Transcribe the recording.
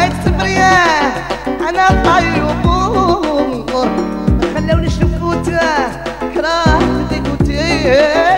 هاي السمرية أنا طيبهم خلوني شفوته كرهت قوتيه